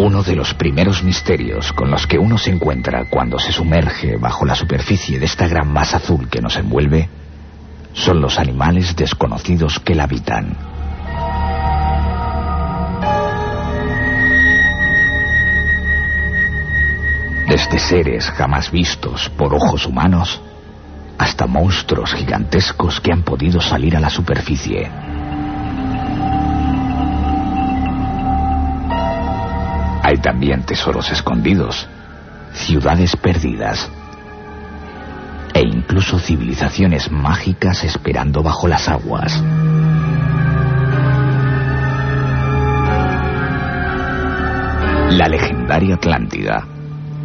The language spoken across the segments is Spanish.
Uno de los primeros misterios con los que uno se encuentra cuando se sumerge bajo la superficie de esta gran masa azul que nos envuelve son los animales desconocidos que la habitan. Desde seres jamás vistos por ojos humanos hasta monstruos gigantescos que han podido salir a la superficie. Hay también tesoros escondidos, ciudades perdidas e incluso civilizaciones mágicas esperando bajo las aguas. La legendaria Atlántida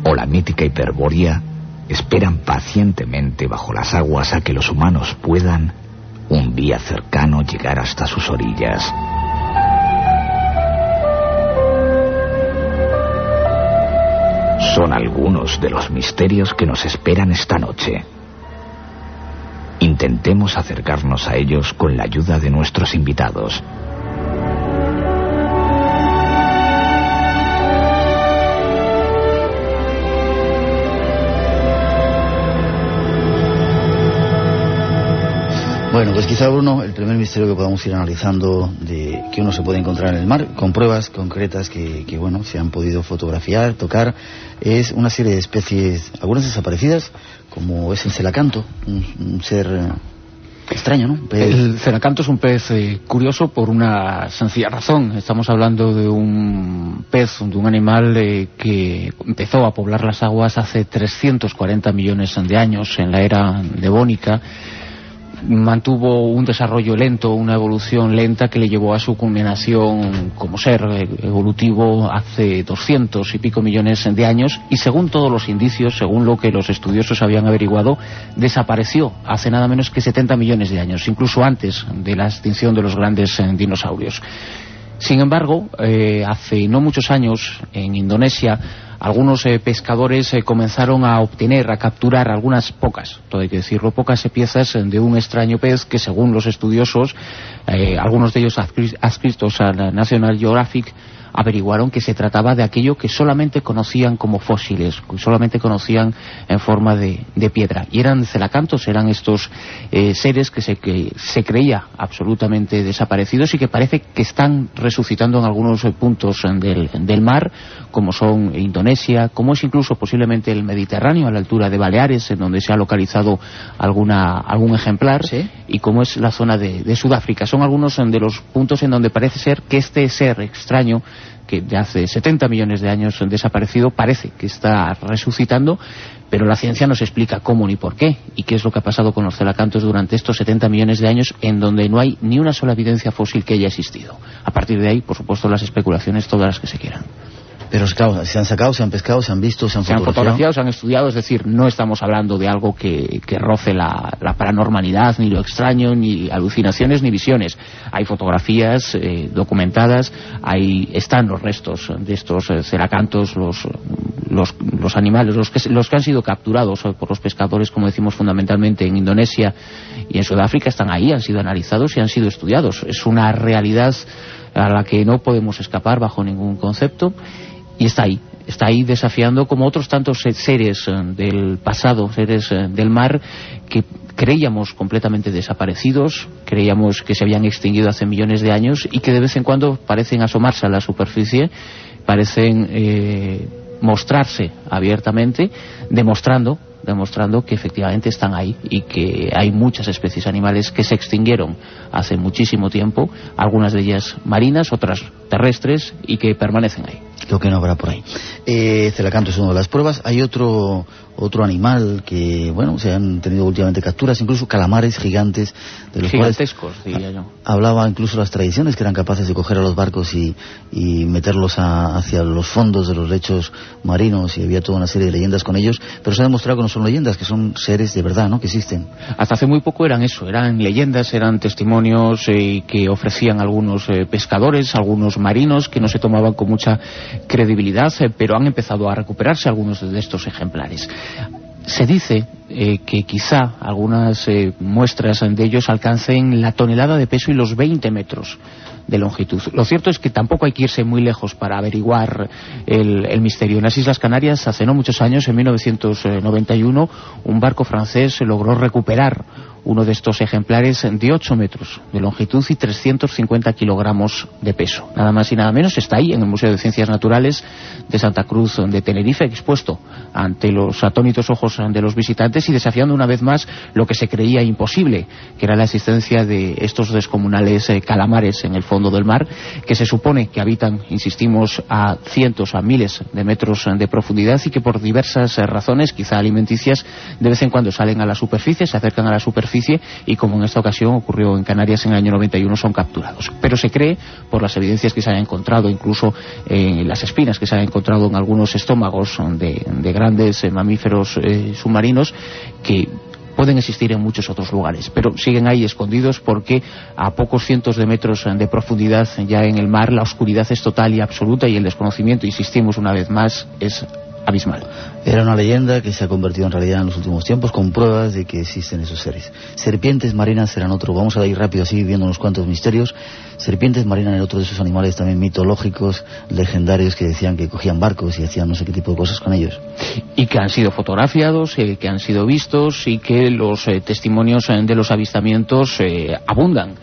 o la mítica Hiperbórea esperan pacientemente bajo las aguas a que los humanos puedan, un día cercano, llegar hasta sus orillas. Son algunos de los misterios que nos esperan esta noche. Intentemos acercarnos a ellos con la ayuda de nuestros invitados. Bueno, pues quizá Bruno, el primer misterio que podamos ir analizando de que uno se puede encontrar en el mar, con pruebas concretas que, bueno, se han podido fotografiar, tocar, es una serie de especies, algunas desaparecidas, como es el celacanto, un, ser eh, extraño, ¿no? El celacanto es un pez eh, curioso por una sencilla razón. Estamos hablando de un pez, de un animal eh, que empezó a poblar las aguas hace 340 millones de años, en la era devónica, mantuvo un desarrollo lento, una evolución lenta que le llevó a su culminación como ser evolutivo hace 200 y pico millones de años y según todos los indicios, según lo que los estudiosos habían averiguado, desapareció hace nada menos que 70 millones de años, incluso antes de la extinción de los grandes eh, dinosaurios. Sin embargo, eh, hace no muchos años, en Indonesia, algunos eh, pescadores eh, comenzaron a obtener, a capturar algunas pocas, todo hay que decirlo, pocas piezas de un extraño pez que según los estudiosos, algunos de ellos adscritos a National Geographic, averiguaron que se trataba de aquello que solamente conocían como fósiles, que solamente conocían en forma de, piedra. Y eran celacantos, eran estos eh, seres que se, que se creía absolutamente desaparecidos y que parece que están resucitando en algunos puntos del, del mar, como son Indonesia, como es incluso posiblemente el Mediterráneo, a la altura de Baleares, en donde se ha localizado alguna, algún ejemplar, y como es la zona de, de Sudáfrica. Son algunos de los puntos en donde parece ser que este ser extraño que de hace 70 millones de años desaparecido, parece que está resucitando, pero la ciencia no se explica cómo ni por qué y qué es lo que ha pasado con los celacantos durante estos 70 millones de años en donde no hay ni una sola evidencia fósil que haya existido. A partir de ahí, por supuesto, las especulaciones todas las que se quieran. Pero claro, se han sacado, se han pescado, se han visto, se han fotografiado. Se han fotografiado, se han estudiado, es decir, no estamos hablando de algo que, roce la, paranormalidad, ni lo extraño, ni alucinaciones, ni visiones. Hay fotografías eh, documentadas, ahí están los restos de estos eh, ceracantos, los, los, animales, los que, los que han sido capturados por los pescadores, como decimos fundamentalmente en Indonesia y en Sudáfrica, están ahí, han sido analizados y han sido estudiados. Es una realidad a la que no podemos escapar bajo ningún concepto y está ahí, está ahí desafiando como otros tantos seres eh, del pasado, seres eh, del mar que creíamos completamente desaparecidos, creíamos que se habían extinguido hace millones de años y que de vez en cuando parecen asomarse a la superficie, parecen eh, mostrarse abiertamente, demostrando demostrando que efectivamente están ahí y que hay muchas especies animales que se extinguieron hace muchísimo tiempo, algunas de ellas marinas, otras terrestres y que permanecen ahí. Lo que no habrá por ahí. Eh, Celacanto es una de las pruebas. Hay otro otro animal que, bueno, se han tenido últimamente capturas, incluso calamares gigantes, de los Gigantescos, diría yo. Hablaba incluso las tradiciones que eran capaces de coger a los barcos y, y meterlos hacia los fondos de los lechos marinos y había toda una serie de leyendas con ellos, pero se ha demostrado que no son leyendas, que son seres de verdad, ¿no?, que existen. Hasta hace muy poco eran eso, eran leyendas, eran testimonios eh, que ofrecían algunos eh, pescadores, algunos marinos, que no se tomaban con mucha credibilidad, eh, pero han empezado a recuperarse algunos de estos ejemplares. Se dice eh, que quizá algunas eh, muestras de ellos alcancen la tonelada de peso y los 20 metros de longitud. Lo cierto es que tampoco hay que irse muy lejos para averiguar el, el misterio. En las Islas Canarias, hace no muchos años, en 1991, un barco francés logró recuperar uno de estos ejemplares de 8 metros de longitud y 350 kilogramos de peso. Nada más y nada menos está ahí en el Museo de Ciencias Naturales de Santa Cruz de Tenerife, expuesto ante los atónitos ojos de los visitantes y desafiando una vez más lo que se creía imposible, que era la existencia de estos descomunales eh, calamares en el fondo del mar, que se supone que habitan, insistimos, a cientos, a miles de metros de profundidad y que por diversas eh, razones, quizá alimenticias, de vez en cuando salen a la superficie, se acercan a la superficie y como en esta ocasión ocurrió en Canarias en el año 91 son capturados. Pero se cree, por las evidencias que se han encontrado, incluso en las espinas que se han encontrado en algunos estómagos de, grandes eh, mamíferos eh, submarinos, que pueden existir en muchos otros lugares, pero siguen ahí escondidos porque a pocos cientos de metros de profundidad ya en el mar la oscuridad es total y absoluta y el desconocimiento, insistimos una vez más, es abismal. Era una leyenda que se ha convertido en realidad en los últimos tiempos con pruebas de que existen esos seres. Serpientes marinas serán otro, vamos a ir rápido así viendo unos cuantos misterios. Serpientes marinas eran otro de esos animales también mitológicos, legendarios que decían que cogían barcos y hacían no sé qué tipo de cosas con ellos. Y que han sido fotografiados, eh, que han sido vistos y que los eh, testimonios eh, de los avistamientos abundan.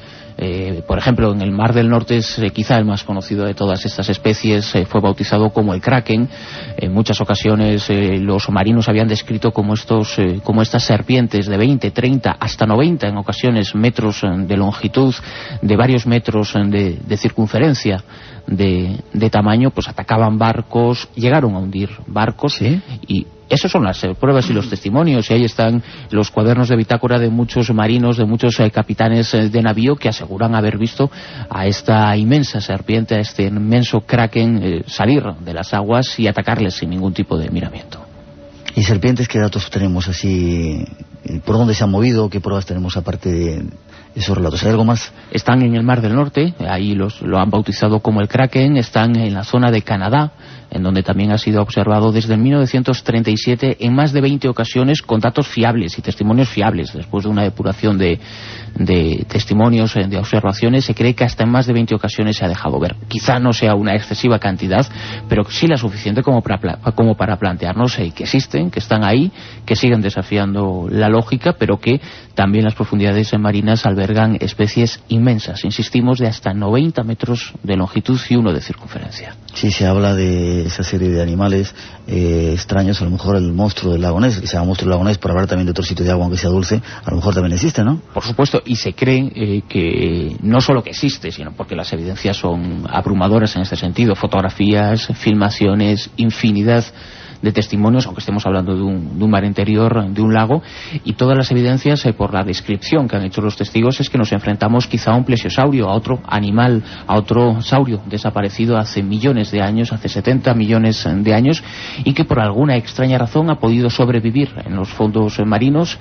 Eh, por ejemplo, en el Mar del Norte es eh, quizá el más conocido de todas estas especies, eh, fue bautizado como el kraken. En muchas ocasiones los marinos habían descrito como, estos, como estas serpientes de 20, 30, hasta 90 en ocasiones metros de longitud, de varios metros de, de circunferencia de, de, tamaño, pues atacaban barcos, llegaron a hundir barcos y esas son las eh, pruebas y los testimonios, y ahí están los cuadernos de bitácora de muchos marinos, de muchos eh, capitanes eh, de navío que aseguran haber visto a esta inmensa serpiente, a este inmenso kraken salir de las aguas y atacarles sin ningún tipo de miramiento. ¿Y serpientes qué datos tenemos así? ¿Por dónde se han movido? ¿Qué pruebas tenemos aparte de esos relatos? ¿Hay algo más? Están en el Mar del Norte, ahí los, lo han bautizado como el Kraken, están en la zona de Canadá, en donde también ha sido observado desde el 1937 en más de 20 ocasiones con datos fiables y testimonios fiables. Después de una depuración de, de testimonios, eh, de observaciones, se cree que hasta en más de 20 ocasiones se ha dejado ver. Quizá no sea una excesiva cantidad, pero sí la suficiente como para, como para plantearnos eh, que existen, que están ahí, que siguen desafiando la lógica, pero que también las profundidades marinas albergan especies inmensas, insistimos, de hasta 90 metros de longitud y uno de circunferencia. Sí, se habla esa serie de animales eh, extraños, a lo mejor el monstruo del lago Ness, que se llama monstruo del lago Ness, por hablar también de otro sitio de agua aunque sea dulce, a lo mejor también existe, ¿no? Por supuesto, y se cree eh, que no solo que existe, sino porque las evidencias son abrumadoras en este sentido, fotografías, filmaciones, infinidad de testimonios, aunque estemos hablando de un, mar interior, de un lago, y todas las evidencias, eh, por la descripción que han hecho los testigos, es que nos enfrentamos quizá a un plesiosaurio, a otro animal, a otro saurio desaparecido hace millones de años, hace 70 millones de años, y que por alguna extraña razón ha podido sobrevivir en los fondos marinos,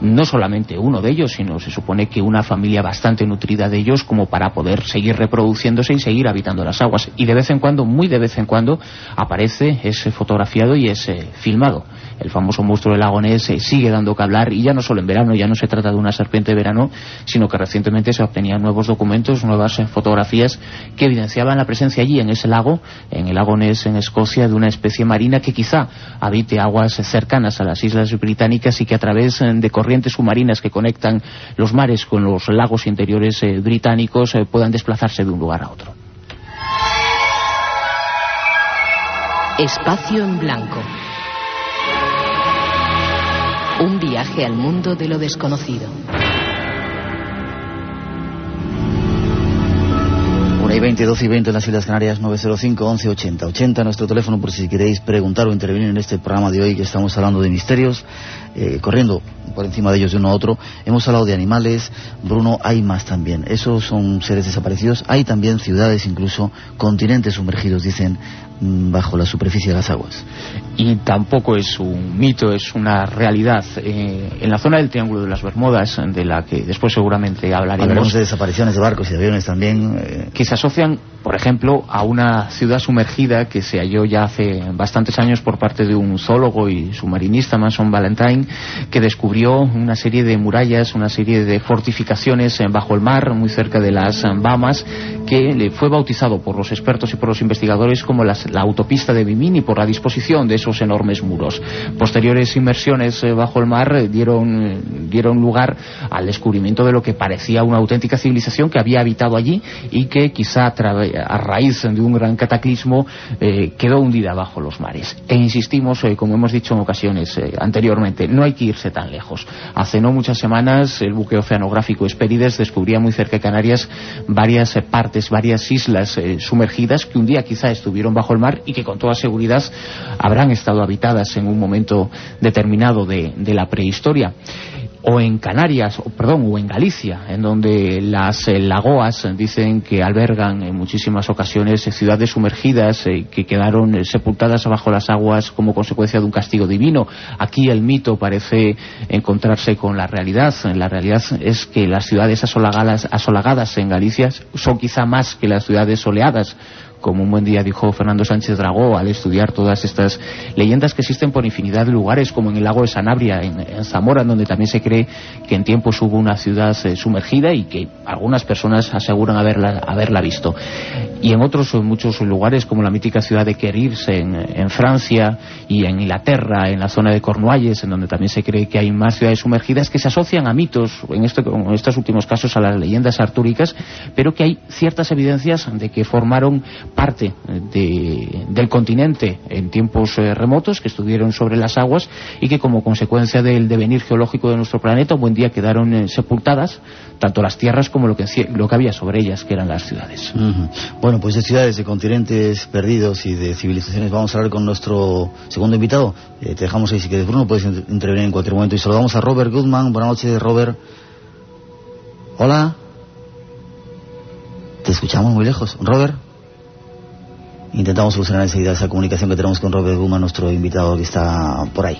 no solamente uno de ellos, sino se supone que una familia bastante nutrida de ellos como para poder seguir reproduciéndose y seguir habitando las aguas. Y de vez en cuando, muy de vez en cuando, aparece ese fotografiado y es eh, filmado. El famoso monstruo del lago Ness eh, sigue dando que hablar y ya no solo en verano, ya no se trata de una serpiente de verano, sino que recientemente se obtenían nuevos documentos, nuevas eh, fotografías que evidenciaban la presencia allí en ese lago, en el lago Ness en Escocia, de una especie marina que quizá habite aguas cercanas a las islas británicas y que a través de corrientes submarinas que conectan los mares con los lagos interiores británicos puedan desplazarse de un lugar a otro. Espacio en Blanco. Un viaje al mundo de lo desconocido. Una y 20, 12 y 20 en las Islas Canarias, 905 11 80. 80 nuestro teléfono por si queréis preguntar o intervenir en este programa de hoy que estamos hablando de misterios, eh, corriendo por encima de ellos de uno a otro. Hemos hablado de animales, Bruno, hay más también. Esos son seres desaparecidos. Hay también ciudades, incluso continentes sumergidos, dicen Mm, bajo la superficie de las aguas. Y tampoco es un mito, es una realidad. Eh, en la zona del Triángulo de las Bermudas, de la que después seguramente hablaremos... Hablaremos de desapariciones de barcos y de aviones también. Eh. Que se asocian por ejemplo, a una ciudad sumergida que se halló ya hace bastantes años por parte de un zoólogo y submarinista, Manson Valentine, que descubrió una serie de murallas, una serie de fortificaciones bajo el mar, muy cerca de las Bahamas, que fue bautizado por los expertos y por los investigadores como la autopista de Bimini por la disposición de esos enormes muros. Posteriores inmersiones eh, bajo el mar dieron, dieron lugar al descubrimiento de lo que parecía una auténtica civilización que había habitado allí y que quizá a, raíz de un gran cataclismo eh, quedó hundida bajo los mares. E insistimos, eh, como hemos dicho en ocasiones anteriormente, no hay que irse tan lejos. Hace no muchas semanas el buque oceanográfico Esperides descubría muy cerca de Canarias varias partes, varias islas sumergidas que un día quizá estuvieron bajo el mar y que con toda seguridad habrán estado habitadas en un momento determinado de, la prehistoria o en Canarias, o, perdón, o en Galicia, en donde las eh, lagoas dicen que albergan en muchísimas ocasiones eh, ciudades sumergidas eh, que quedaron sepultadas bajo las aguas como consecuencia de un castigo divino. Aquí el mito parece encontrarse con la realidad. La realidad es que las ciudades asolagadas, asolagadas en Galicia son quizá más que las ciudades soleadas como un buen día dijo Fernando Sánchez Dragó al estudiar todas estas leyendas que existen por infinidad de lugares, como en el lago de Sanabria, en, Zamora, donde también se cree que en tiempos hubo una ciudad eh, sumergida y que algunas personas aseguran haberla, haberla visto. Y en otros en muchos lugares, como la mítica ciudad de Querirs en, Francia y en Inglaterra, en la zona de Cornualles, en donde también se cree que hay más ciudades sumergidas que se asocian a mitos, en, en estos últimos casos a las leyendas artúricas, pero que hay ciertas evidencias de que formaron parte del continente en tiempos eh, remotos que estuvieron sobre las aguas y que como consecuencia del devenir geológico de nuestro planeta un buen día quedaron eh, sepultadas tanto las tierras como lo que, lo que había sobre ellas que eran las ciudades. Bueno pues de ciudades, de continentes perdidos y de civilizaciones vamos a hablar con nuestro segundo invitado. Eh, te dejamos ahí si quieres Bruno puedes intervenir en cualquier momento. Y saludamos a Robert Goodman. Buenas noches Robert. Hola. Te escuchamos muy lejos. Robert intentamos solucionar enseguida esa comunicación que tenemos con Robert Guma, nuestro invitado que está por ahí.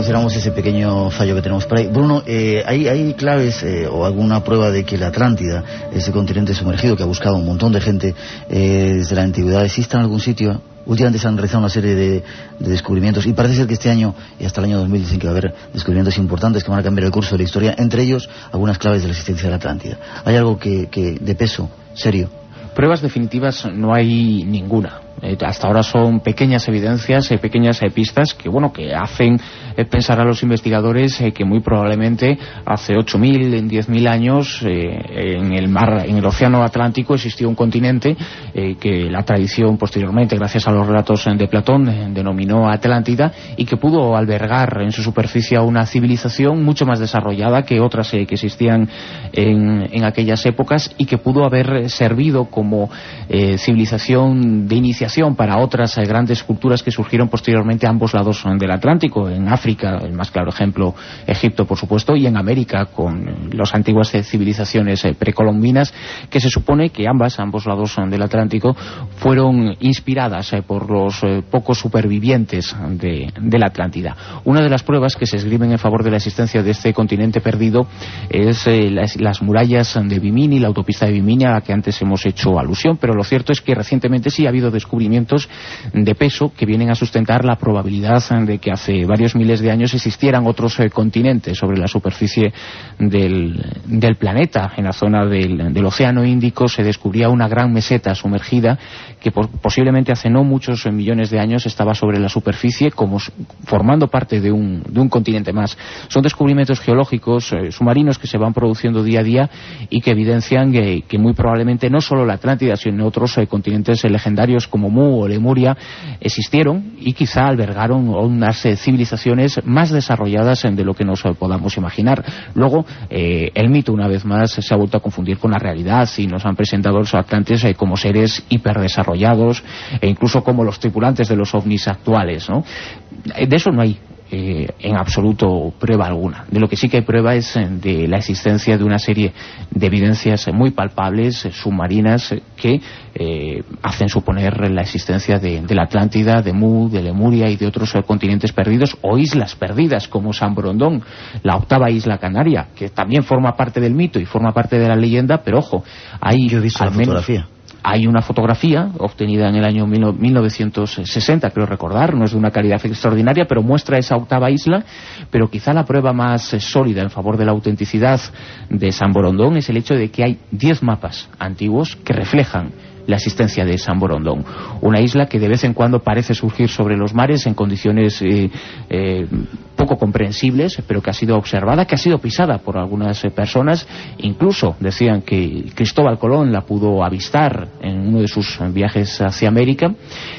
Ese pequeño fallo que tenemos. Bruno, eh, ¿hay, claves eh, o alguna prueba de que la Atlántida, ese continente sumergido que ha buscado un montón de gente eh, desde la antigüedad, exista en algún sitio? Últimamente se han realizado una serie de, descubrimientos y parece ser que este año y hasta el año 2000 dicen que va a haber descubrimientos importantes que van a cambiar el curso de la historia, entre ellos algunas claves de la existencia de la Atlántida. ¿Hay algo que, que de peso, serio? Pruebas definitivas no hay ninguna. Eh, hasta ahora son pequeñas evidencias, eh, pequeñas eh, pistas que bueno que hacen pensar a los investigadores que muy probablemente hace 8.000, en 10.000 años en el mar, en el océano Atlántico existió un continente que la tradición posteriormente, gracias a los relatos de Platón, denominó Atlántida y que pudo albergar en su superficie a una civilización mucho más desarrollada que otras que existían en, en, aquellas épocas y que pudo haber servido como civilización de para otras eh, grandes culturas que surgieron posteriormente a ambos lados del Atlántico, en África, el más claro ejemplo, Egipto, por supuesto, y en América, con las antiguas civilizaciones eh, precolombinas, que se supone que ambas, ambos lados del Atlántico, fueron inspiradas eh, por los pocos supervivientes de, la Atlántida. Una de las pruebas que se escriben en favor de la existencia de este continente perdido es las, murallas de Bimini, la autopista de Bimini, a la que antes hemos hecho alusión, pero lo cierto es que recientemente sí ha habido descubrimientos descubrimientos de peso que vienen a sustentar la probabilidad de que hace varios miles de años existieran otros eh, continentes sobre la superficie del, planeta. En la zona del, Océano Índico se descubría una gran meseta sumergida que posiblemente hace no muchos millones de años estaba sobre la superficie como formando parte de un, continente más. Son descubrimientos geológicos eh, submarinos que se van produciendo día a día y que evidencian que, muy probablemente no solo la Atlántida, sino otros eh, continentes legendarios como como Mu o Lemuria existieron y quizá albergaron unas civilizaciones más desarrolladas de lo que nos podamos imaginar. Luego, el mito, una vez más, se ha vuelto a confundir con la realidad y nos han presentado los atlantes como seres hiperdesarrollados e incluso como los tripulantes de los ovnis actuales. ¿no? De eso no hay eh, en absoluto prueba alguna. De lo que sí que hay prueba es eh, de la existencia de una serie de evidencias muy palpables, eh, submarinas, que hacen suponer la existencia de, la Atlántida, de Mu, de Lemuria y de otros continentes perdidos o islas perdidas como San Brondón, la octava isla canaria, que también forma parte del mito y forma parte de la leyenda, pero ojo, hay Yo he visto la fotografía hay una fotografía obtenida en el año 1960, creo recordar, no es de una calidad extraordinaria, pero muestra esa octava isla, pero quizá la prueba más eh, sólida en favor de la autenticidad de San Borondón es el hecho de que hay 10 mapas antiguos que reflejan la existencia de San Borondón. Una isla que de vez en cuando parece surgir sobre los mares en condiciones eh, eh, poco comprensibles, pero que ha sido observada, que ha sido pisada por algunas eh, personas. Incluso decían que Cristóbal Colón la pudo avistar en uno de sus viajes hacia América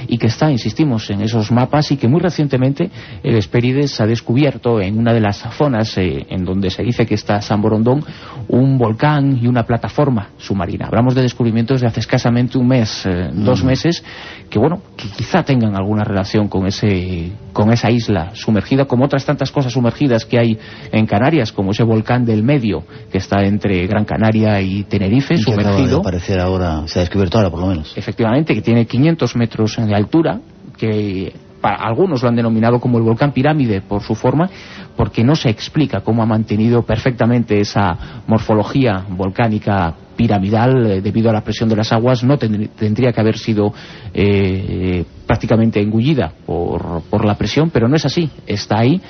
y que está, insistimos, en esos mapas y que muy recientemente el Espérides ha descubierto en una de las zonas en donde se dice que está San Borondón un volcán y una plataforma submarina. Hablamos de descubrimientos de hace escasamente un mes, eh, dos meses, que bueno, que quizá tengan alguna relación con ese con esa isla sumergida, como otras tantas cosas sumergidas que hay en Canarias, como ese volcán del medio que está entre Gran Canaria y Tenerife, sumergido. aparecer ahora, se ha descubierto ahora por lo menos. Efectivamente, que tiene 500 metros de altura, que para algunos lo han denominado como el volcán pirámide por su forma, porque no se explica cómo ha mantenido perfectamente esa morfología volcánica piramidal eh, debido a la presión de las aguas no tendría que haber sido eh, prácticamente engullida por, por, la presión, pero no es así, está ahí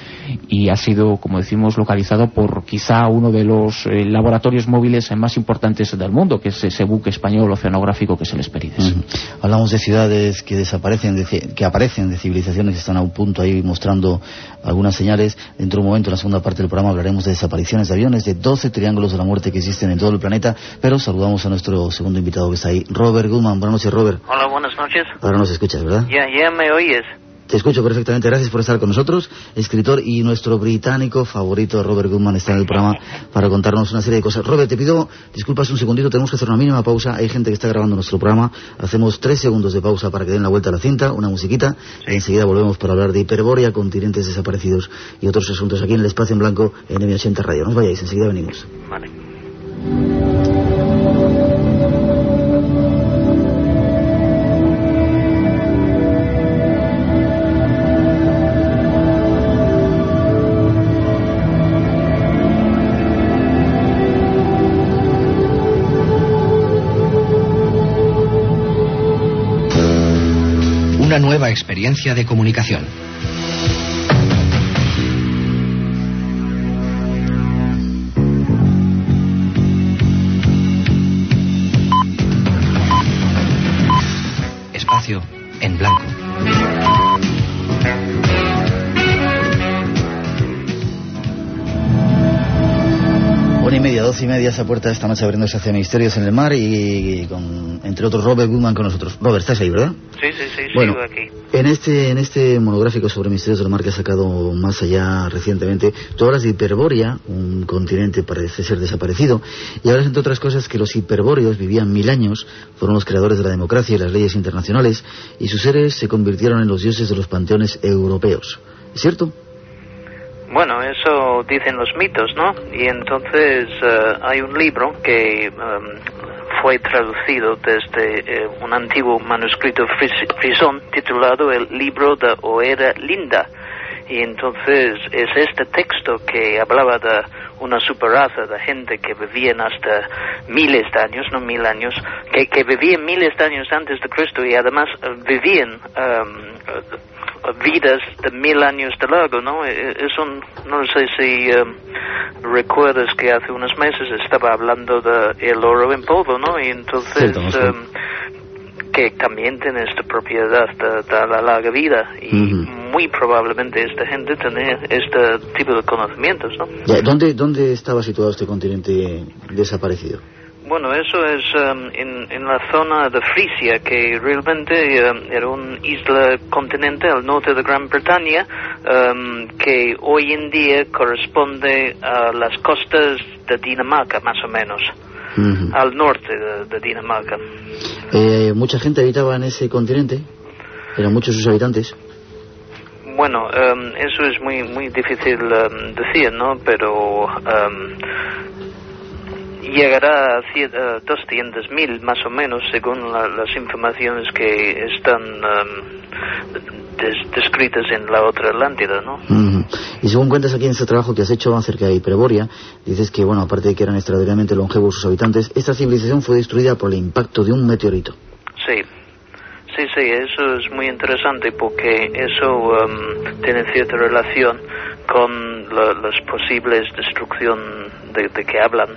y ha sido, como decimos, localizado por quizá uno de los eh, laboratorios móviles más importantes del mundo, que es ese buque español oceanográfico que es el Esperides. Hablamos de ciudades que desaparecen, que aparecen, de civilizaciones que están a un punto ahí mostrando algunas señales. Dentro de un momento, en la segunda parte del programa, hablaremos de desapariciones de aviones, de 12 triángulos de la muerte que existen en todo el planeta, pero saludamos a nuestro segundo invitado que está ahí, Robert Goodman. Buenas noches, Robert. Hola, buenas noches. Ahora nos escuchas, ¿verdad? Ya, ya me oyes. Te escucho perfectamente, gracias por estar con nosotros. Escritor y nuestro británico favorito, Robert Goodman, está en el programa para contarnos una serie de cosas. Robert, te pido disculpas un segundito, tenemos que hacer una mínima pausa. Hay gente que está grabando nuestro programa. Hacemos tres segundos de pausa para que den la vuelta a la cinta, una musiquita, y enseguida volvemos para hablar de hiperbórea, continentes desaparecidos y otros asuntos aquí en el Espacio en Blanco en M80 Radio. No os vayáis, enseguida venimos. Vale. Nueva experiencia de comunicación. Espacio en blanco. Una y media, doce y media, esa puerta esta noche abriéndose hacia Misterios en el Mar y con, entre otros, Robert Goodman con nosotros. Robert, estás ahí, ¿verdad? Sí, sí, sí, bueno, sigo aquí. En este, en este monográfico sobre Misterios del Mar que ha sacado más allá recientemente, tú hablas de Hiperbórea, un continente parece ser desaparecido, y hablas, entre otras cosas, que los hiperbóreos vivían mil años, fueron los creadores de la democracia y las leyes internacionales, y sus seres se convirtieron en los dioses de los panteones europeos. ¿Es cierto? Bueno, eso dicen los mitos, ¿no? Y entonces eh, hay un libro que em, fue traducido desde eh, un antiguo manuscrito frisón titulado El libro de Oera Linda. Y entonces es este texto que hablaba de una superraza de gente que vivían hasta miles de años, no mil años, que, que vivían miles de años antes de Cristo y además eh, vivían em, vidas de mil años de largo, ¿no? E, e, es un, no sé si um, recuerdas que hace unos meses estaba hablando de el oro en polvo, ¿no? Y entonces um, que también tiene esta propiedad de, la larga vida y muy probablemente esta gente tenía este tipo de conocimientos, ¿no? ¿dónde, ¿Dónde estaba situado este continente desaparecido? Bueno, eso es um, en, en, la zona de Frisia, que realmente um, era una isla continente al norte de Gran Bretaña, um, que hoy en día corresponde a las costas de Dinamarca, más o menos, al norte de, Dinamarca. Eh, ¿Mucha gente habitaba en ese continente? ¿Eran muchos sus habitantes? Bueno, eso es muy muy difícil decir, ¿no? Pero llegará a 200.000 más o menos según las informaciones que están um, descritas en la otra Atlántida, ¿no? Y según cuentas aquí en este trabajo que has hecho acerca de Hiperboria, dices que, bueno, aparte de que eran extraordinariamente longevos sus habitantes, esta civilización fue destruida por el impacto de un meteorito. Sí. Sí, sí, eso es muy interesante porque eso um, tiene cierta relación con las posibles destrucción de, que hablan,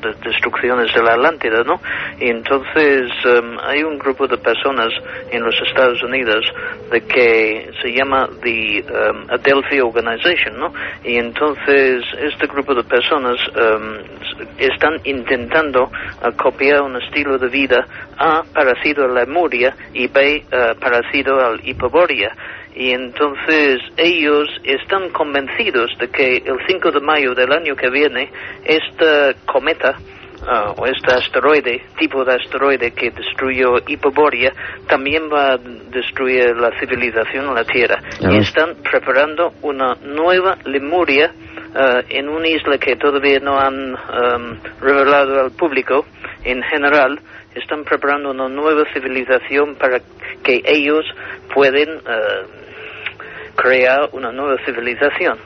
de destrucciones de la Atlántida, ¿no? Y entonces um, hay un grupo de personas en los Estados Unidos de que se llama the um, Adelphi Organization, ¿no? Y entonces este grupo de personas um, están intentando uh, copiar un estilo de vida A parecido a la Lemuria y B uh, parecido al Hipoboria y entonces ellos están convencidos de que el 5 de mayo del año que viene esta cometa ah, o este asteroide, tipo de asteroide que destruyó Hipoboria, también va a destruir la civilización en la Tierra. Y están preparando una nueva Lemuria ah, en una isla que todavía no han revelado al público en general. Están preparando una nueva civilización para que ellos pueden ah, crea una nueva civilización.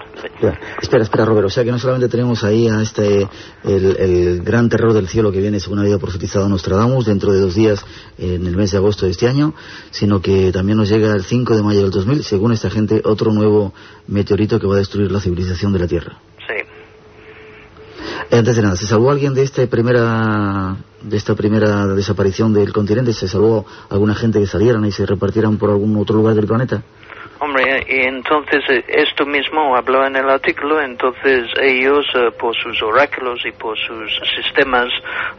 Espera, espera, Robert. O sea que no solamente tenemos ahí a este, el, gran terror del cielo que viene, según había profetizado Nostradamus, dentro de dos días, en el mes de agosto de este año, sino que también nos llega el 5 de mayo del 2000, según esta gente, otro nuevo meteorito que va a destruir la civilización de la Tierra. Sí. Antes de nada, ¿se salvó alguien de esta primera de esta primera desaparición del continente? ¿Se salvó alguna gente que salieran y se repartieran por algún otro lugar del planeta? Hombre, y entonces eh, esto mismo habló en el artículo, entonces ellos eh, por sus oráculos y por sus sistemas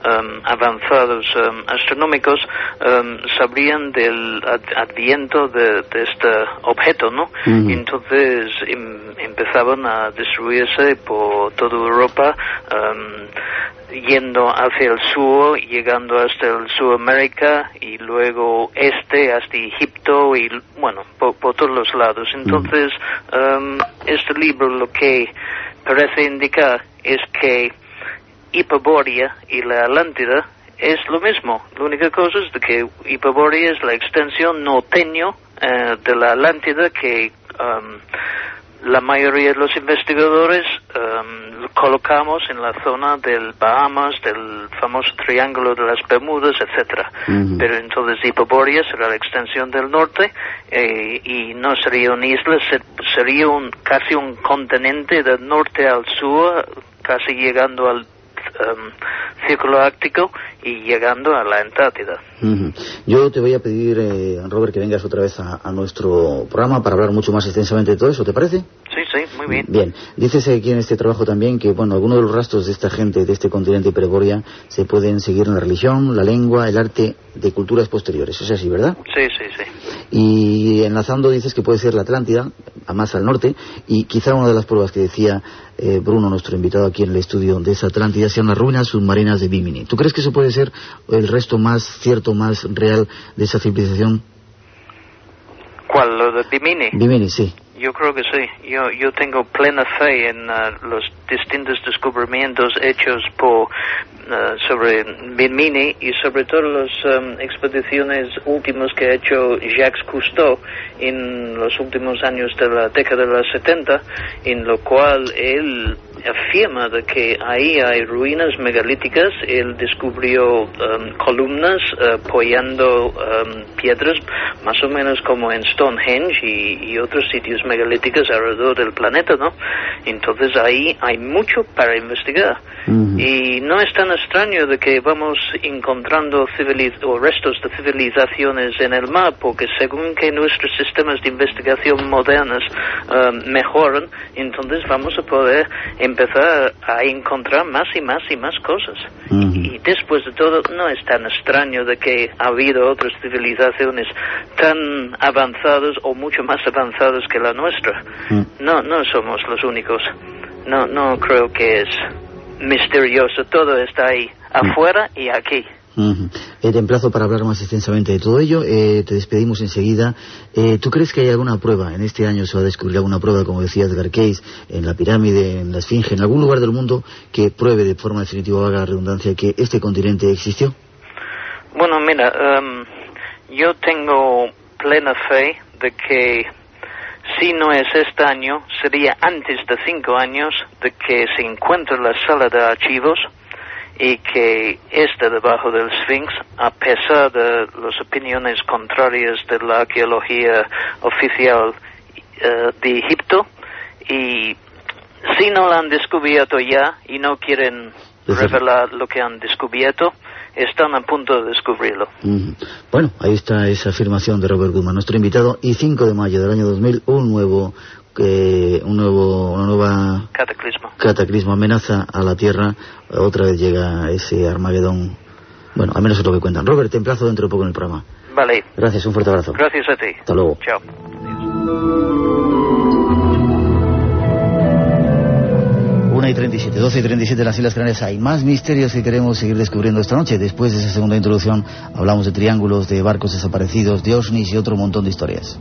um, avanzados um, astronómicos um, sabrían del adviento de, este objeto, ¿no? Entonces em, empezaban a destruirse por toda Europa yendo hacia el sur, llegando hasta el Sudamérica y luego este hasta Egipto y bueno, por, todos los lados. Entonces, um, este libro lo que parece indicar es que Hiperborea y la Atlántida es lo mismo. La única cosa es de que Hiperborea es la extensión norteño uh, de la Atlántida que um, la mayoría de los investigadores um, colocamos en la zona del Bahamas, del famoso Triángulo de las Bermudas, etcétera. Pero entonces Hipoboria será la extensión del norte eh, y no sería una isla, sería un, casi un continente del norte al sur, casi llegando al um, círculo ártico y llegando a la Antártida. Yo te voy a pedir, eh, Robert, que vengas otra vez a, nuestro programa para hablar mucho más extensamente de todo eso, ¿te parece? Sí, sí, muy bien. Bien, dices aquí en este trabajo también que, bueno, algunos de los rastros de esta gente, de este continente Pregoria, se pueden seguir en la religión, la lengua, el arte de culturas posteriores. ¿Es así, verdad? Sí, sí, sí. Y enlazando dices que puede ser la Atlántida, a más al norte, y quizá una de las pruebas que decía eh, Bruno, nuestro invitado aquí en el estudio de esa Atlántida, sean las ruinas submarinas de Bimini. ¿Tú crees que eso puede ser el resto más cierto, más real de esa civilización? ¿Cuál? ¿Lo de Bimini? Bimini, sí. Yo creo que sí. Yo, yo tengo plena fe en uh, los distintos descubrimientos hechos por uh, sobre Bimini y sobre todo las um, expediciones últimas que ha hecho Jacques Cousteau en los últimos años de la década de los 70, en lo cual él afirma de que ahí hay ruinas megalíticas. Él descubrió um, columnas uh, apoyando um, piedras más o menos como en Stonehenge y, y otros sitios megalíticos alrededor del planeta, ¿no? Entonces ahí hay mucho para investigar. Y no es tan extraño de que vamos encontrando o restos de civilizaciones en el mar, porque según que nuestros sistemas de investigación modernos um, mejoran, entonces vamos a poder empezar a encontrar más y más y más cosas. Y después de todo no es tan extraño de que ha habido otras civilizaciones tan avanzadas o mucho más avanzadas que la nuestra. Mm. No, no somos los únicos. No, no creo que es misterioso. Todo está ahí, afuera y aquí. Eh, te emplazo para hablar más extensamente de todo ello. Eh, te despedimos enseguida. Eh, ¿Tú crees que hay alguna prueba? En este año se va a descubrir alguna prueba, como decía Edgar en la pirámide, en la esfinge, en algún lugar del mundo que pruebe de forma definitiva, vaga la redundancia, que este continente existió? Bueno, mira, em, yo tengo plena fe de que si no es este año, sería antes de cinco años de que se encuentre la sala de archivos y que esté debajo del Sphinx, a pesar de las opiniones contrarias de la arqueología oficial eh, de Egipto. Y si no la han descubierto ya y no quieren revelar lo que han descubierto, están a punto de descubrirlo. Ujú. Bueno, ahí está esa afirmación de Robert Goodman, nuestro invitado. Y 5 de mayo del año 2000, un nuevo, eh, un nuevo, una nueva Cataclismo. cataclismo amenaza a la Tierra. Otra vez llega ese Armagedón. Bueno, al menos es lo que cuentan. Robert, te emplazo dentro de poco en el programa. Vale, Gracias, un fuerte abrazo. gracias a ti. Hasta luego. Chao. Una y 37, 12 y 37 en las Islas Canarias. Hay más misterios que queremos seguir descubriendo esta noche. Después de esa segunda introducción hablamos de triángulos, de barcos desaparecidos, de ovnis y otro montón de historias.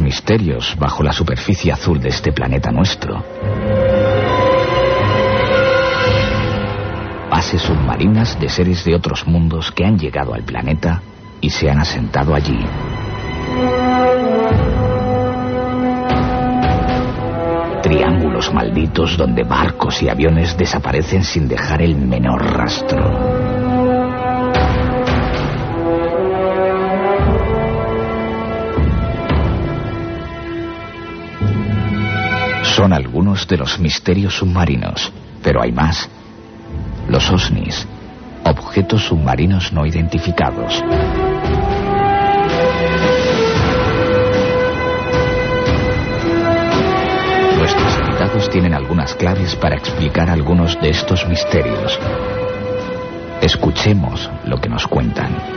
Misterios bajo la superficie azul de este planeta nuestro. Bases submarinas de seres de otros mundos que han llegado al planeta y se han asentado allí. Triángulos malditos donde barcos y aviones desaparecen sin dejar el menor rastro. Son algunos de los misterios submarinos, pero hay más. Los OSNIs, objetos submarinos no identificados. Nuestros invitados tienen algunas claves para explicar algunos de estos misterios. Escuchemos lo que nos cuentan.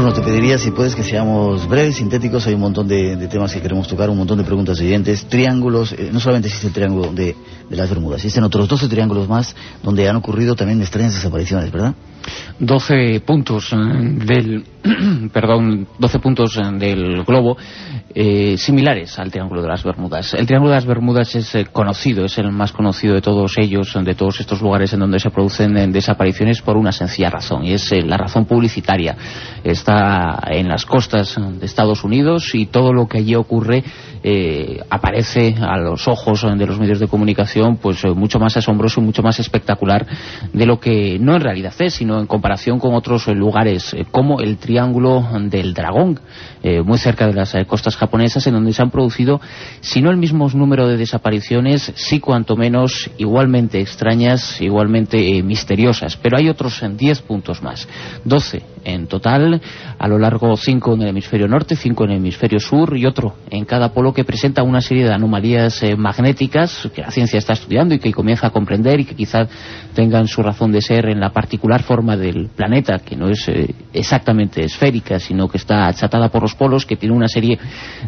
Te pediría si puedes que seamos breves, sintéticos. Hay un montón de, temas que queremos tocar, un montón de preguntas oyentes. Triángulos, eh, no solamente existe el triángulo de, de las Bermudas, existen otros 12 triángulos más donde han ocurrido también extrañas desapariciones, ¿verdad? 12 puntos eh, del perdón 12 puntos eh, del globo eh, similares al Triángulo de las Bermudas. El Triángulo de las Bermudas es conocido, es el más conocido de todos ellos, de todos estos lugares en donde se producen desapariciones por una sencilla razón, y es la razón publicitaria. Está en las costas de Estados Unidos y todo lo que allí ocurre aparece a los ojos de los medios de comunicación pues mucho más asombroso y mucho más espectacular de lo que no en realidad es, sino en comparación con otros eh, lugares eh, como el Triángulo del Dragón, eh, muy cerca de las costas japonesas, en donde se han producido, si no el mismo número de desapariciones, sí cuanto menos igualmente extrañas, igualmente misteriosas. Pero hay otros en 10 puntos más, 12 en total, a lo largo 5 en el hemisferio norte, 5 en el hemisferio sur y otro en cada polo que presenta una serie de anomalías eh, magnéticas que la ciencia está estudiando y que comienza a comprender y que quizás tengan su razón de ser en la particular forma del planeta, que no es eh, exactamente esférica, sino que está achatada por los polos, que tiene una serie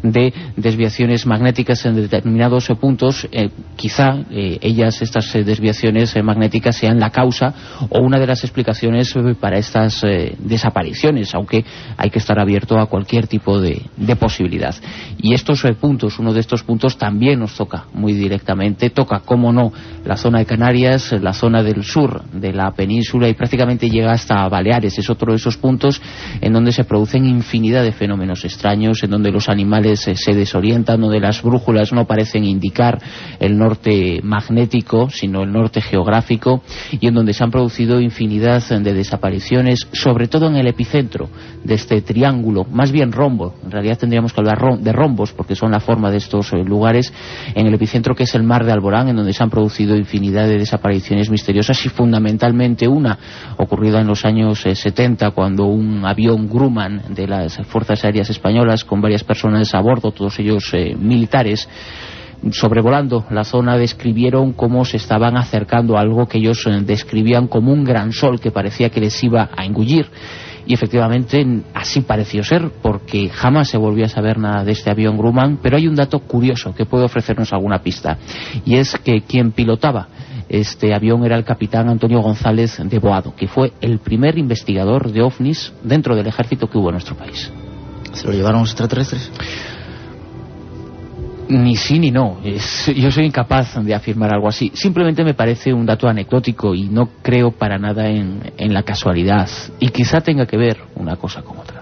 de desviaciones magnéticas en determinados eh, puntos. quizá ellas, estas desviaciones magnéticas, sean la causa o una de las explicaciones para estas eh, desapariciones, aunque hay que estar abierto a cualquier tipo de, posibilidad. Y estos eh, puntos, uno de estos puntos también nos toca muy directamente, toca, como no, la zona de Canarias, la zona del sur de la península y prácticamente llega hasta Baleares. Es otro de esos puntos en donde se producen infinidad de fenómenos extraños, en donde los animales eh, se desorientan, donde las brújulas no parecen indicar el norte magnético, sino el norte geográfico, y en donde se han producido infinidad de desapariciones, sobre todo el epicentro de este triángulo, más bien rombo, en realidad tendríamos que hablar de rombos, porque son la forma de estos eh, lugares, en el epicentro que es el mar de Alborán, en donde se han producido infinidad de desapariciones misteriosas y fundamentalmente una ocurrida en los años 70, eh, cuando un avión Grumman de las Fuerzas Aéreas Españolas, con varias personas a bordo, todos ellos eh, militares, sobrevolando la zona describieron cómo se estaban acercando a algo que ellos eh, describían como un gran sol que parecía que les iba a engullir y efectivamente así pareció ser porque jamás se volvió a saber nada de este avión Grumman pero hay un dato curioso que puede ofrecernos alguna pista y es que quien pilotaba este avión era el capitán Antonio González de Boado que fue el primer investigador de ovnis dentro del ejército que hubo en nuestro país ¿Se lo llevaron los extraterrestres? Ni sí ni no. yo soy incapaz de afirmar algo así. Simplemente me parece un dato anecdótico y no creo para nada en, en la casualidad. Y quizá tenga que ver una cosa con otra.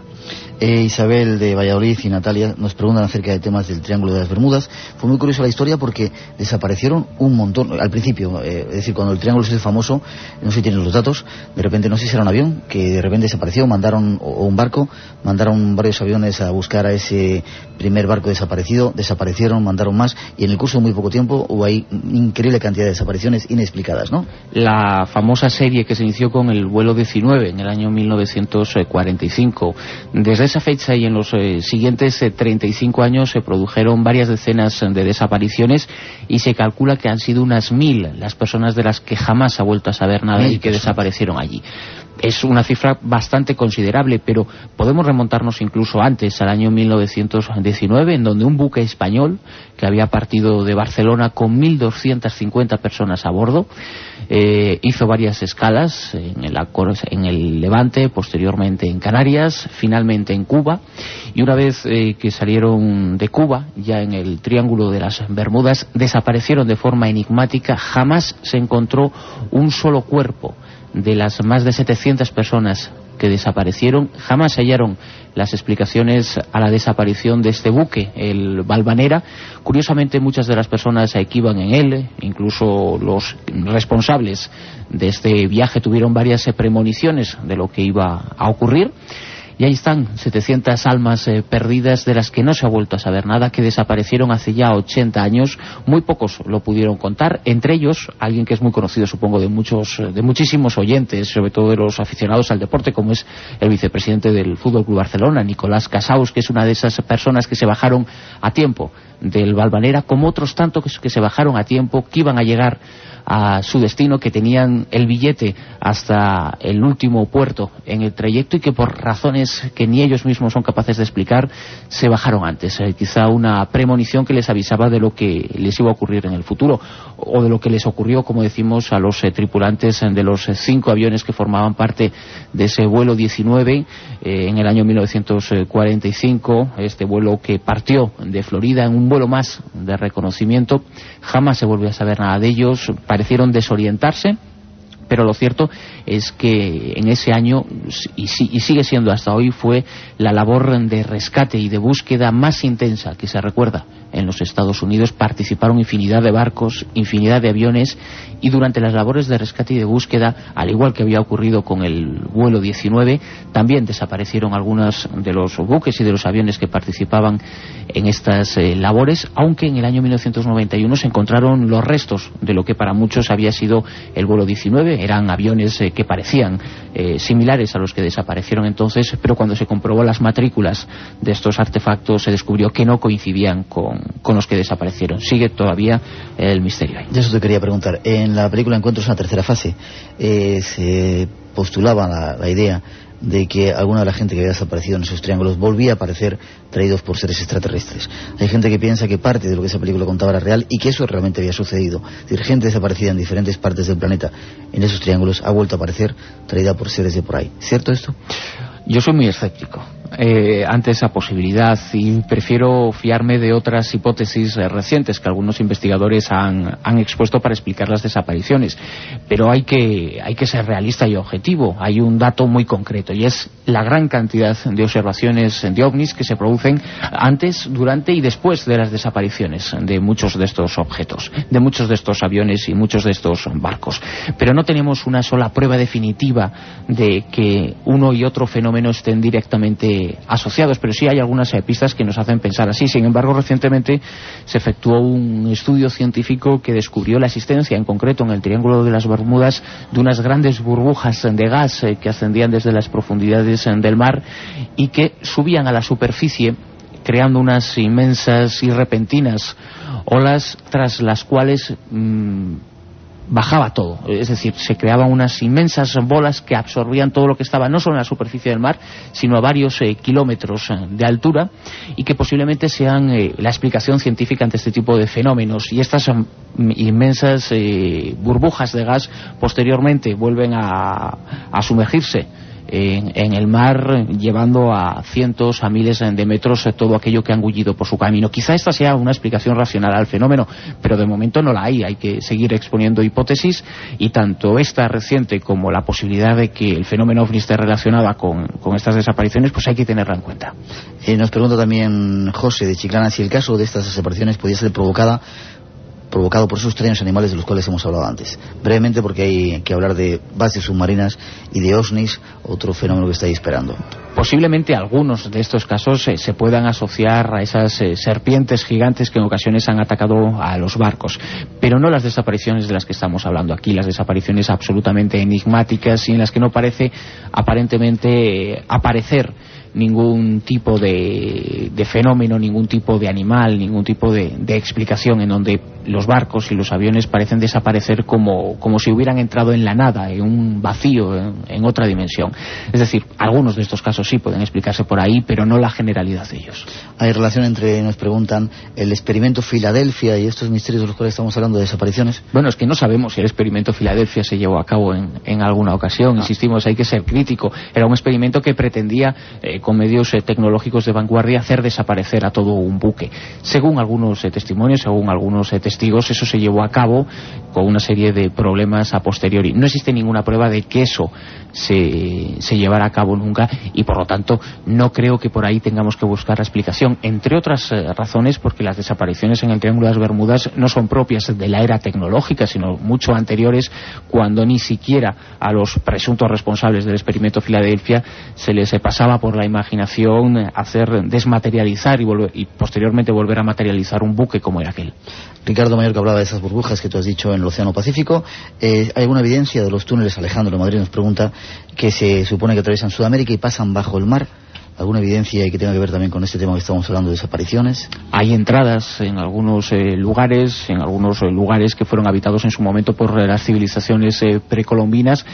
Eh, Isabel de Valladolid y Natalia nos preguntan acerca de temas del Triángulo de las Bermudas. Fue muy curiosa la historia porque desaparecieron un montón, al principio, eh, es decir, cuando el Triángulo es famoso, no sé si tienen los datos, de repente no sé si era un avión que de repente desapareció, mandaron, o un barco, mandaron varios aviones a buscar a ese primer barco desaparecido, desaparecieron, mandaron más, y en el curso de muy poco tiempo hubo ahí increíble cantidad de desapariciones inexplicadas, ¿no? La famosa serie que se inició con el vuelo 19 en el año 1945, desde esa fecha y en los eh, siguientes 35 eh, años se produjeron varias decenas de desapariciones y se calcula que han sido unas mil las personas de las que jamás ha vuelto a saber nada y que desaparecieron allí es una cifra bastante considerable, pero podemos remontarnos incluso antes, al año 1919, en donde un buque español que había partido de Barcelona con 1.250 personas a bordo, eh, hizo varias escalas en el, en el, Levante, posteriormente en Canarias, finalmente en Cuba, y una vez eh, que salieron de Cuba, ya en el Triángulo de las Bermudas, desaparecieron de forma enigmática, jamás se encontró un solo cuerpo de las más de 700 personas que desaparecieron, jamás hallaron las explicaciones a la desaparición de este buque, el Balvanera. Curiosamente, muchas de las personas que iban en él, incluso los responsables de este viaje, tuvieron varias premoniciones de lo que iba a ocurrir. Y ahí están 700 almas eh, perdidas de las que no se ha vuelto a saber nada, que desaparecieron hace ya 80 años. Muy pocos lo pudieron contar, entre ellos alguien que es muy conocido, supongo, de muchos, eh, de muchísimos oyentes, sobre todo de los aficionados al deporte, como es el vicepresidente del Fútbol Club Barcelona, Nicolás Casaus, que es una de esas personas que se bajaron a tiempo del Valvanera, como otros tantos que se bajaron a tiempo, que iban a llegar a su destino, que tenían el billete hasta el último puerto en el trayecto y que por razones que ni ellos mismos son capaces de explicar, se bajaron antes. Eh, quizá una premonición que les avisaba de lo que les iba a ocurrir en el futuro o de lo que les ocurrió, como decimos, a los eh, tripulantes de los eh, cinco aviones que formaban parte de ese vuelo 19 en el año 1945, este vuelo que partió de Florida en un vuelo más de reconocimiento. Jamás se volvió a saber nada de ellos parecieron desorientarse pero lo cierto es que en ese año, y, sigue siendo hasta hoy, fue la labor de rescate y de búsqueda más intensa que se recuerda en los Estados Unidos. Participaron infinidad de barcos, infinidad de aviones, y durante las labores de rescate y de búsqueda, al igual que había ocurrido con el vuelo 19, también desaparecieron algunos de los buques y de los aviones que participaban en estas eh, labores, aunque en el año 1991 se encontraron los restos de lo que para muchos había sido el vuelo 19. Eran aviones eh, que parecían eh, similares a los que desaparecieron entonces, pero cuando se comprobó las matrículas de estos artefactos se descubrió que no coincidían con, los que desaparecieron. Sigue todavía el misterio ahí. eso te quería preguntar. En la película Encuentros en la tercera fase se postulaba la idea de que alguna de la gente que había desaparecido en esos triángulos volvía a aparecer traídos por seres extraterrestres. Hay gente que piensa que parte de lo que esa película contaba era real y que eso realmente había sucedido. Es decir, gente desaparecida en diferentes partes del planeta en esos triángulos ha vuelto a aparecer traída por seres de por ahí. ¿Cierto esto? Yo soy muy escéptico eh, ante esa posibilidad y prefiero fiarme de otras hipótesis eh, recientes que algunos investigadores han, han, expuesto para explicar las desapariciones. Pero hay que, hay que ser realista y objetivo. Hay un dato muy concreto y es la gran cantidad de observaciones de ovnis que se producen antes, durante y después de las desapariciones de muchos de estos objetos, de muchos de estos aviones y muchos de estos barcos. Pero no tenemos una sola prueba definitiva de que uno y otro fenómeno estén directamente asociados, pero sí hay algunas eh, pistas que nos hacen pensar así. Sin embargo, recientemente se efectuó un estudio científico que descubrió la existencia, en concreto en el Triángulo de las Bermudas, de unas grandes burbujas de gas eh, que ascendían desde las profundidades eh, del mar y que subían a la superficie creando unas inmensas y repentinas olas tras las cuales mm, bajaba todo, es decir, se creaban unas inmensas bolas que absorbían todo lo que estaba no solo en la superficie del mar, sino a varios eh, kilómetros eh, de altura y que posiblemente sean eh, la explicación científica ante este tipo de fenómenos. Y estas mm, inmensas burbujas de gas posteriormente vuelven a, a sumergirse en, el mar, llevando a cientos, a miles de metros todo aquello que han gullido por su camino. Quizá esta sea una explicación racional al fenómeno, pero de momento no la hay. Hay que seguir exponiendo hipótesis y tanto esta reciente como la posibilidad de que el fenómeno ovni esté relacionada con, estas desapariciones, pues hay que tenerla en cuenta. Eh, nos pregunta también José de Chiclana si el caso de estas desapariciones podía ser provocada provocado por esos extraños animales de los cuales hemos hablado antes. Brevemente porque hay que hablar de bases submarinas y de OSNIs, otro fenómeno que estáis esperando. Posiblemente algunos de estos casos eh, se puedan asociar a esas eh, serpientes gigantes que en ocasiones han atacado a los barcos, pero no las desapariciones de las que estamos hablando aquí, las desapariciones absolutamente enigmáticas y en las que no parece aparentemente eh, aparecer ningún tipo de, fenómeno, ningún tipo de animal, ningún tipo de, explicación en donde los barcos y los aviones parecen desaparecer como, como si hubieran entrado en la nada, en un vacío, en, otra dimensión. Es decir, algunos de estos casos sí pueden explicarse por ahí, pero no la generalidad de ellos. Hay relación entre, nos preguntan, el experimento Filadelfia y estos misterios de los cuales estamos hablando de desapariciones. Bueno, es que no sabemos si el experimento Filadelfia se llevó a cabo en, en alguna ocasión. Insistimos, hay que ser crítico. Era un experimento que pretendía eh, con medios eh, tecnológicos de vanguardia hacer desaparecer a todo un buque. Según algunos eh, testimonios, según algunos eh, testigos, eso se llevó a cabo con una serie de problemas a posteriori. No existe ninguna prueba de que eso se, se llevara a cabo nunca y por lo tanto no creo que por ahí tengamos que buscar la explicación, entre otras razones porque las desapariciones en el Triángulo de las Bermudas no son propias de la era tecnológica, sino mucho anteriores, cuando ni siquiera a los presuntos responsables del experimento Filadelfia se les pasaba por la imaginación hacer desmaterializar y, y posteriormente volver a materializar un buque como era aquel. Mayor que hablaba de esas burbujas que tú has dicho en el Océano Pacífico. Eh, ¿Hay alguna evidencia de los túneles? Alejandro de Madrid nos pregunta que se supone que atraviesan Sudamérica y pasan bajo el mar alguna evidencia y que tenga que ver también con este tema que estamos hablando de desapariciones? Hay entradas en algunos eh, lugares, en algunos eh, lugares que fueron habitados en su momento por eh, las civilizaciones precolombinas,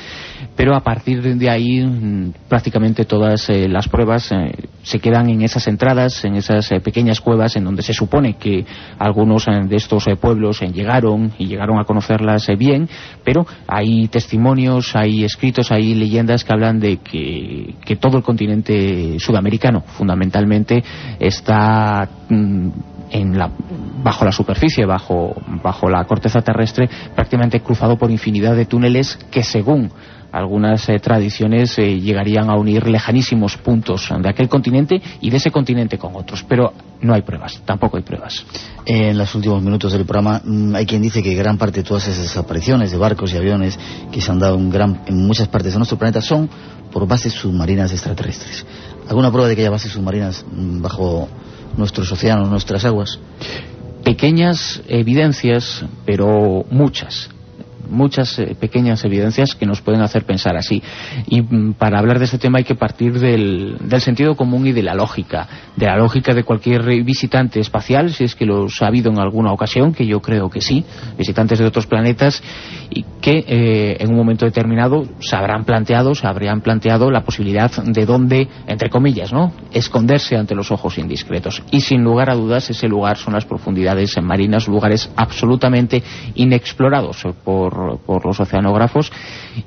pero a partir de ahí mm, prácticamente todas las pruebas se quedan en esas entradas, en esas pequeñas cuevas en donde se supone que algunos de estos pueblos llegaron y llegaron a conocerlas bien, pero hay testimonios, hay escritos, hay leyendas que hablan de que, que todo el continente sudamericano fundamentalmente está mm, en la, bajo la superficie, bajo, bajo la corteza terrestre, prácticamente cruzado por infinidad de túneles que según algunas eh, tradiciones eh, llegarían a unir lejanísimos puntos de aquel continente y de ese continente con otros, pero no hay pruebas, tampoco hay pruebas. En los últimos minutos del programa mm, hay quien dice que gran parte de todas esas apariciones de barcos y aviones que se han dado en, gran, en muchas partes de nuestro planeta son por bases submarinas extraterrestres. ¿Alguna prueba de que haya bases submarinas mm, bajo nuestros océanos, nuestras aguas? Pequeñas evidencias, pero muchas muchas eh, pequeñas evidencias que nos pueden hacer pensar así. Y mm, para hablar de este tema hay que partir del, sentido común y de la lógica, de la lógica de cualquier visitante espacial, si es que los ha habido en alguna ocasión, que yo creo que sí, visitantes de otros planetas, y que eh, en un momento determinado se habrán planteado, se habrían planteado la posibilidad de dónde, entre comillas, ¿no?, esconderse ante los ojos indiscretos. Y sin lugar a dudas ese lugar son las profundidades marinas, lugares absolutamente inexplorados por por, los oceanógrafos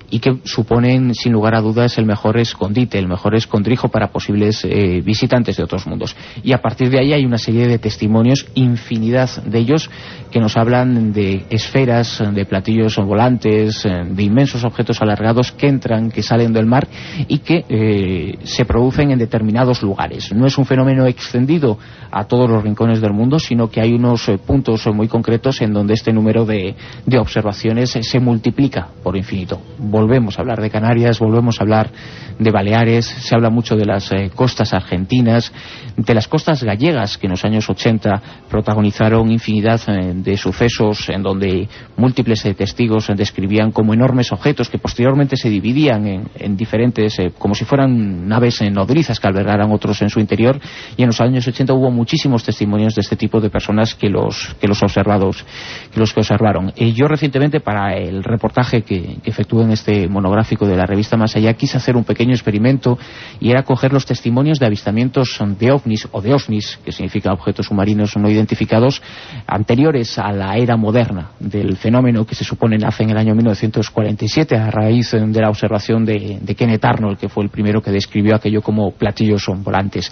y que suponen, sin lugar a dudas, el mejor escondite, el mejor escondrijo para posibles eh, visitantes de otros mundos. Y a partir de ahí hay una serie de testimonios, infinidad de ellos, que nos hablan de esferas, de platillos volantes, eh, de inmensos objetos alargados que entran, que salen del mar y que eh, se producen en determinados lugares. No es un fenómeno extendido a todos los rincones del mundo, sino que hay unos puntos muy concretos en donde este número de observaciones se multiplica por infinito. Volvemos a hablar de Canarias, volvemos a hablar de Baleares, se habla mucho de las costas argentinas, de las costas gallegas que en los años 80 protagonizaron infinidad de sucesos en donde múltiples testigos describían como enormes objetos que posteriormente se dividían en, diferentes, eh, como si fueran naves nodrizas que albergaran otros en su interior y en los años 80 hubo muchísimos testimonios de este tipo de personas que los, que los observados que los que observaron. Yo recientemente para el reportaje que, que en este monográfico de la revista Más Allá quise hacer un pequeño experimento y era coger los testimonios de avistamientos de ovnis o de osnis, que significa objetos submarinos no identificados, anteriores a la era moderna del fenómeno que se supone nace en el año 1947 a raíz de la observación de Kenneth Arnold, que fue el primero que describió aquello como platillos volantes.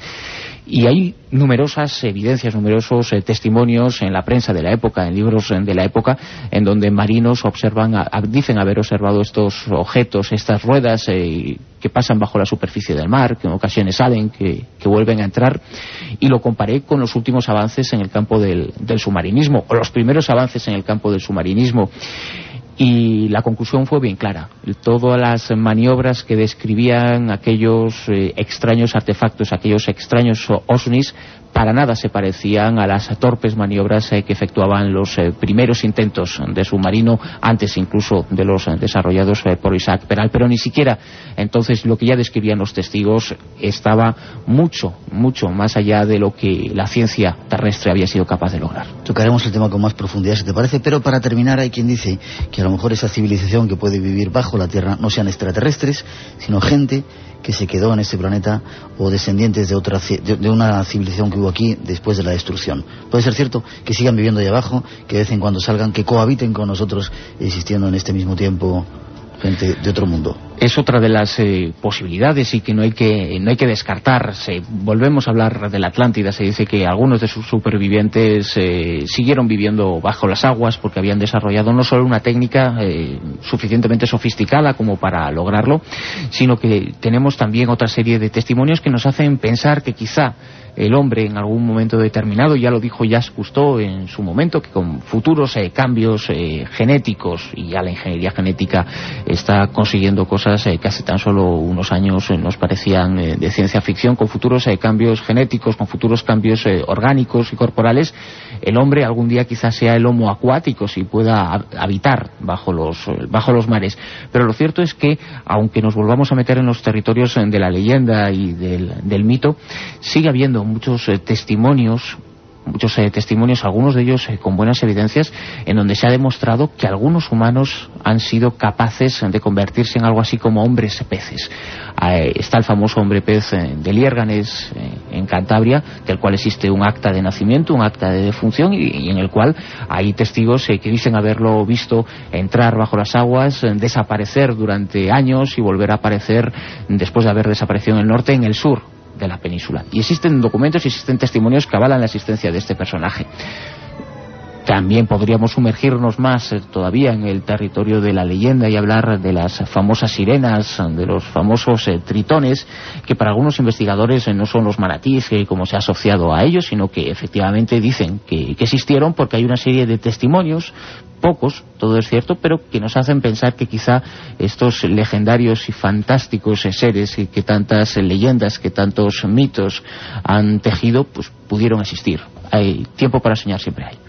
Y hay numerosas evidencias, numerosos eh, testimonios en la prensa de la época, en libros de la época, en donde marinos observan, dicen haber observado estos objetos, estas ruedas eh, que pasan bajo la superficie del mar, que en ocasiones salen, que, vuelven a entrar, y lo comparé con los últimos avances en el campo del, del submarinismo, o los primeros avances en el campo del submarinismo y la conclusión fue bien clara. Todas las maniobras que describían aquellos eh, extraños artefactos, aquellos extraños osnis, para nada se parecían a las torpes maniobras eh, que efectuaban los eh, primeros intentos de submarino, antes incluso de los desarrollados por Isaac Peral, pero ni siquiera entonces lo que ya describían los testigos estaba mucho, mucho más allá de lo que la ciencia terrestre había sido capaz de lograr. Tocaremos el tema con más profundidad, si te parece, pero para terminar hay quien dice que a lo mejor esa civilización que puede vivir bajo la Tierra no sean extraterrestres, sino gente que se quedó en este planeta o descendientes de, otra, de, una civilización que hubo aquí después de la destrucción. Puede ser cierto que sigan viviendo ahí abajo, que de vez en cuando salgan, que cohabiten con nosotros existiendo en este mismo tiempo gente de otro mundo. Es otra de las eh, posibilidades y que no hay que no hay que descartar. volvemos a hablar de la Atlántida. Se dice que algunos de sus supervivientes eh, siguieron viviendo bajo las aguas porque habían desarrollado no solo una técnica eh, suficientemente sofisticada como para lograrlo, sino que tenemos también otra serie de testimonios que nos hacen pensar que quizá el hombre en algún momento determinado, ya lo dijo Jacques Cousteau en su momento, que con futuros eh, cambios genéticos, y ya la ingeniería genética está consiguiendo cosas eh, que hace tan solo unos años nos parecían de ciencia ficción, con futuros cambios genéticos, con futuros cambios orgánicos y corporales, el hombre algún día quizás sea el homo acuático, si pueda habitar bajo los, bajo los mares. Pero lo cierto es que, aunque nos volvamos a meter en los territorios de la leyenda y del, mito, sigue habiendo muchos eh, testimonios muchos eh, testimonios, algunos de ellos eh, con buenas evidencias, en donde se ha demostrado que algunos humanos han sido capaces de convertirse en algo así como hombres peces. está el famoso hombre pez de Liérganes, en Cantabria, del cual existe un acta de nacimiento, un acta de defunción, y, en el cual hay testigos que dicen haberlo visto entrar bajo las aguas, desaparecer durante años y volver a aparecer después de haber desaparecido en el norte, en el sur de la península. Y existen documentos y existen testimonios que avalan la existencia de este personaje. También podríamos sumergirnos más eh, todavía en el territorio de la leyenda y hablar de las famosas sirenas, de los famosos eh, tritones, que para algunos investigadores eh, no son los manatíes como se ha asociado a ellos, sino que efectivamente dicen que, que existieron porque hay una serie de testimonios pocos, todo es cierto, pero que nos hacen pensar que quizá estos legendarios y fantásticos seres que tantas leyendas, que tantos mitos han tejido, pues pudieron existir. Hay tiempo para soñar siempre hay.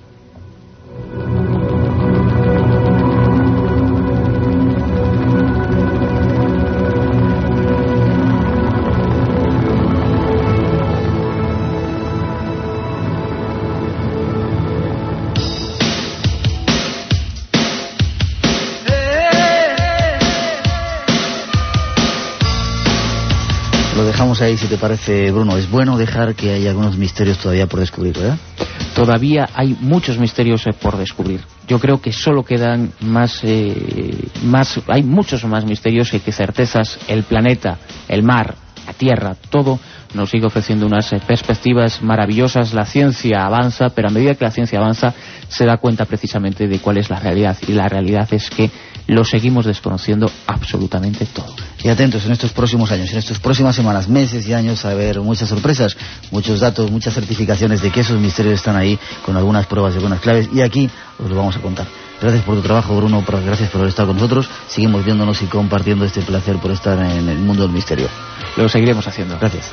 Ahí, si te parece, Bruno. Es bueno dejar que hay algunos misterios todavía por descubrir, ¿verdad? Todavía hay muchos misterios eh, por descubrir. yo creo que solo quedan más, eh, más hay muchos más misterios que certezas. El planeta, el mar, la tierra, todo nos sigue ofreciendo unas eh, perspectivas maravillosas. La ciencia avanza, pero a medida que la ciencia avanza se da cuenta precisamente de cuál es la realidad. Y la realidad es que lo seguimos desconociendo absolutamente todo. Y atentos en estos próximos años, en estas próximas semanas, meses y años a ver muchas sorpresas, muchos datos, muchas certificaciones de que esos misterios están ahí con algunas pruebas y algunas claves. Y aquí os lo vamos a contar. Gracias por tu trabajo, Bruno, gracias por estar con nosotros. Seguimos viéndonos y compartiendo este placer por estar en el mundo del misterio. Lo seguiremos haciendo. Gracias.